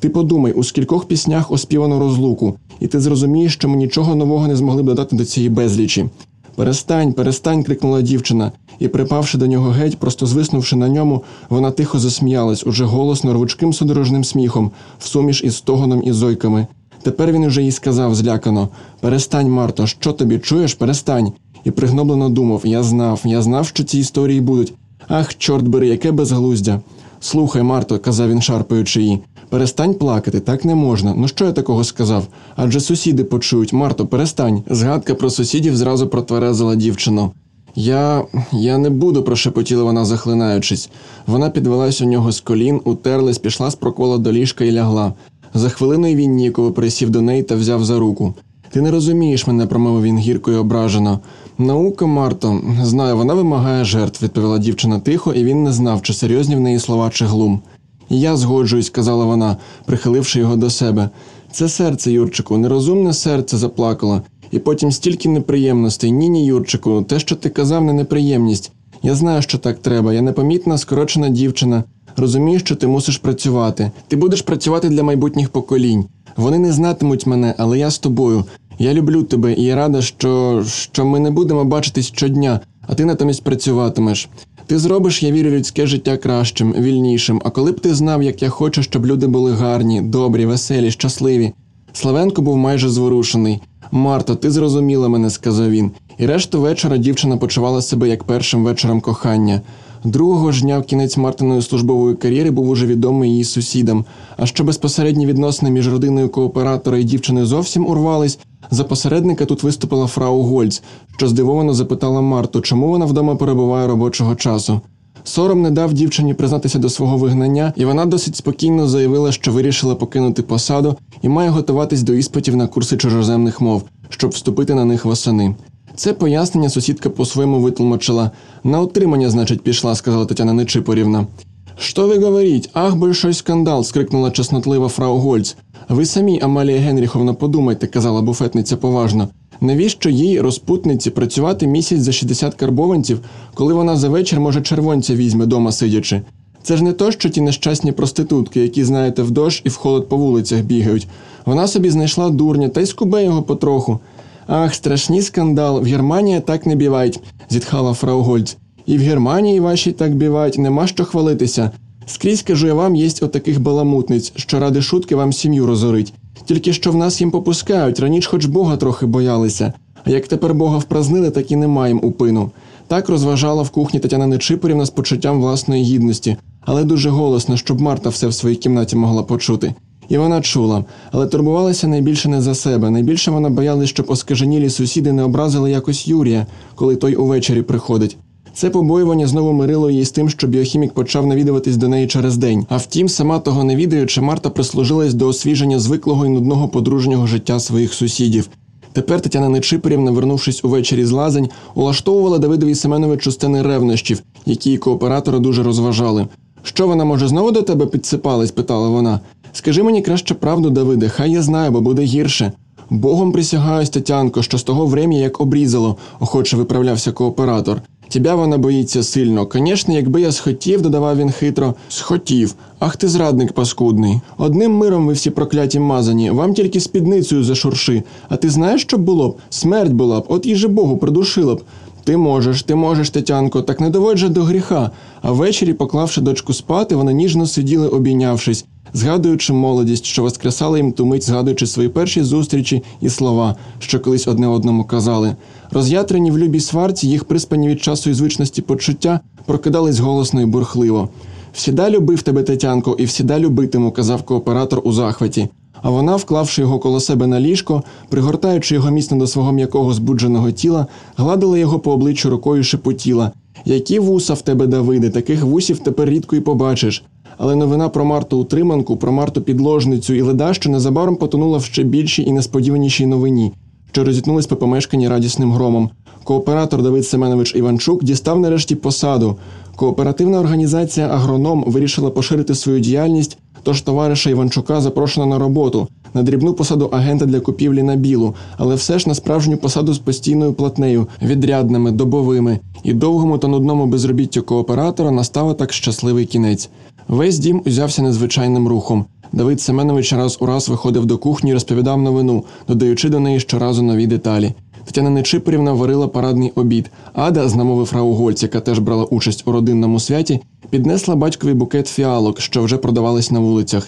Ти подумай, у скількох піснях оспівано розлуку, і ти зрозумієш, що ми нічого нового не змогли б додати до цієї безлічі. Перестань, перестань, крикнула дівчина, і, припавши до нього геть, просто звиснувши на ньому, вона тихо засміялась, уже голосно рвучким судорожним сміхом, всуміш із стогоном і зойками. Тепер він уже їй сказав злякано Перестань, Марто, що тобі чуєш? Перестань. І пригноблено думав Я знав, я знав, що ці історії будуть. Ах, чорт бери, яке безглуздя. Слухай, Марто, казав він, шарпаючи її, перестань плакати, так не можна. Ну що я такого сказав? Адже сусіди почують, Марто, перестань. Згадка про сусідів зразу протверезила дівчину. Я. я не буду, прошепотіла вона, захлинаючись. Вона підвелась у нього з колін, утерлась, пішла з прокола до ліжка і лягла. За хвилиною він ніяково присів до неї та взяв за руку. Ти не розумієш мене, промовив він гірко і ображено. Наука, Марто, знаю, вона вимагає жертв, відповіла дівчина тихо, і він не знав, чи серйозні в неї слова, чи глум. Я згоджуюсь, сказала вона, прихиливши його до себе. Це серце, Юрчику, нерозумне серце заплакало, і потім стільки неприємностей. Ні, ні, Юрчику, те, що ти казав, не неприємність. Я знаю, що так треба. Я непомітна, скорочена дівчина. Розумію, що ти мусиш працювати. Ти будеш працювати для майбутніх поколінь. Вони не знатимуть мене, але я з тобою. Я люблю тебе і я рада, що, що ми не будемо бачитись щодня, а ти натомість працюватимеш. Ти зробиш, я вірю, людське життя кращим, вільнішим. А коли б ти знав, як я хочу, щоб люди були гарні, добрі, веселі, щасливі. Славенко був майже зворушений. Марто, ти зрозуміла мене, сказав він. І решту вечора дівчина почувала себе як першим вечором кохання. Другого ж дня в кінець Мартиної службової кар'єри був уже відомий її сусідам. А що безпосередні відносини між родиною кооператора і дівчиною зовсім урвались, за посередника тут виступила фрау Гольц, що здивовано запитала Марту, чому вона вдома перебуває робочого часу. Сором не дав дівчині признатися до свого вигнання, і вона досить спокійно заявила, що вирішила покинути посаду і має готуватись до іспитів на курси чужоземних мов, щоб вступити на них восени. Це пояснення сусідка по-своєму витлумачила. На отримання, значить, пішла, сказала Тетяна Нечипорівна. Що ви говоріть? Ах, большой скандал. скрикнула чеснотлива фрау Гольц. Ви самі, Амалія Генріховна, подумайте, казала буфетниця поважно. Навіщо їй, розпутниці, працювати місяць за 60 карбованців, коли вона за вечір, може, червонця візьме дома сидячи? Це ж не то, що ті нещасні проститутки, які, знаєте, в дощ і в холод по вулицях бігають. Вона собі знайшла дурня та й скубе його потроху. Ах, страшний скандал. В Германії так не бівають, зітхала фрау Гольц. І в Германії вашій так бівають, нема що хвалитися. Скрізь кажу я вам, єсть отаких баламутниць, що ради шутки вам сім'ю розорить. Тільки що в нас їм попускають, раніше хоч Бога трохи боялися. А як тепер Бога впразнили, так і не маєм упину. Так розважала в кухні Тетяна Нечипорівна з почуттям власної гідності, але дуже голосно, щоб Марта все в своїй кімнаті могла почути. І вона чула, але турбувалася найбільше не за себе. Найбільше вона боялась, щоб оскаженілі сусіди не образили якось Юрія, коли той увечері приходить. Це побоювання знову мирило її з тим, що біохімік почав навідуватись до неї через день. А втім, сама того не відаючи, Марта прислужилась до освіження звиклого і нудного подружнього життя своїх сусідів. Тепер Тетяна Нечипорівна, вернувшись увечері з лазень, улаштовувала Давидові Семеновичу стени ревнощів, які кооператора дуже розважали. Що вона може знову до тебе підсипалась? питала вона. Скажи мені краще правду, Давиде, хай я знаю, бо буде гірше. Богом присягаюсь, Тетянко, що з того врем'я як обрізало, охоче виправлявся кооператор. Тебя вона боїться сильно. Звісно, якби я схотів, додавав він хитро. Схотів. Ах ти зрадник паскудний. Одним миром ви всі прокляті мазані, вам тільки спідницею зашурши. А ти знаєш, що було б? Смерть була б, от і же Богу придушила б. Ти можеш, ти можеш, Тетянко, так не доводь же до гріха. А ввечері, поклавши дочку спати, вони ніжно сиділи, обійнявшись, згадуючи молодість, що воскресала їм ту мить, згадуючи свої перші зустрічі і слова, що колись одне одному казали. Роз'ятрені в любій сварці, їх приспані від часу і звичності почуття прокидались голосно і бурхливо. Всіда любив тебе, Тетянко, і всіда любитиму, казав кооператор у захваті. А вона, вклавши його коло себе на ліжко, пригортаючи його міцно до свого м'якого збудженого тіла, гладила його по обличчю рукою шепотіла. Які вуса в тебе, Давиде, таких вусів тепер рідко й побачиш. Але новина про Марту утриманку, про Марту підложницю і леда, що незабаром потонула в ще більшій і несподіванішій новині, що розітнулись по помешканні радісним громом. Кооператор Давид Семенович Іванчук дістав нарешті посаду. Кооперативна організація Агроном вирішила поширити свою діяльність, тож товариша Іванчука запрошено на роботу на дрібну посаду агента для купівлі на білу, але все ж на справжню посаду з постійною платнею, відрядними, добовими, і довгому та нудному безробіттю кооператора настав так щасливий кінець. Весь дім узявся незвичайним рухом. Давид Семенович раз у раз виходив до кухні і розповідав новину, додаючи до неї щоразу нові деталі. Тетяна Нечипорівна варила парадний обід. Ада, з намови фрау Гольц, яка теж брала участь у родинному святі, піднесла батькові букет фіалок, що вже продавались на вулицях.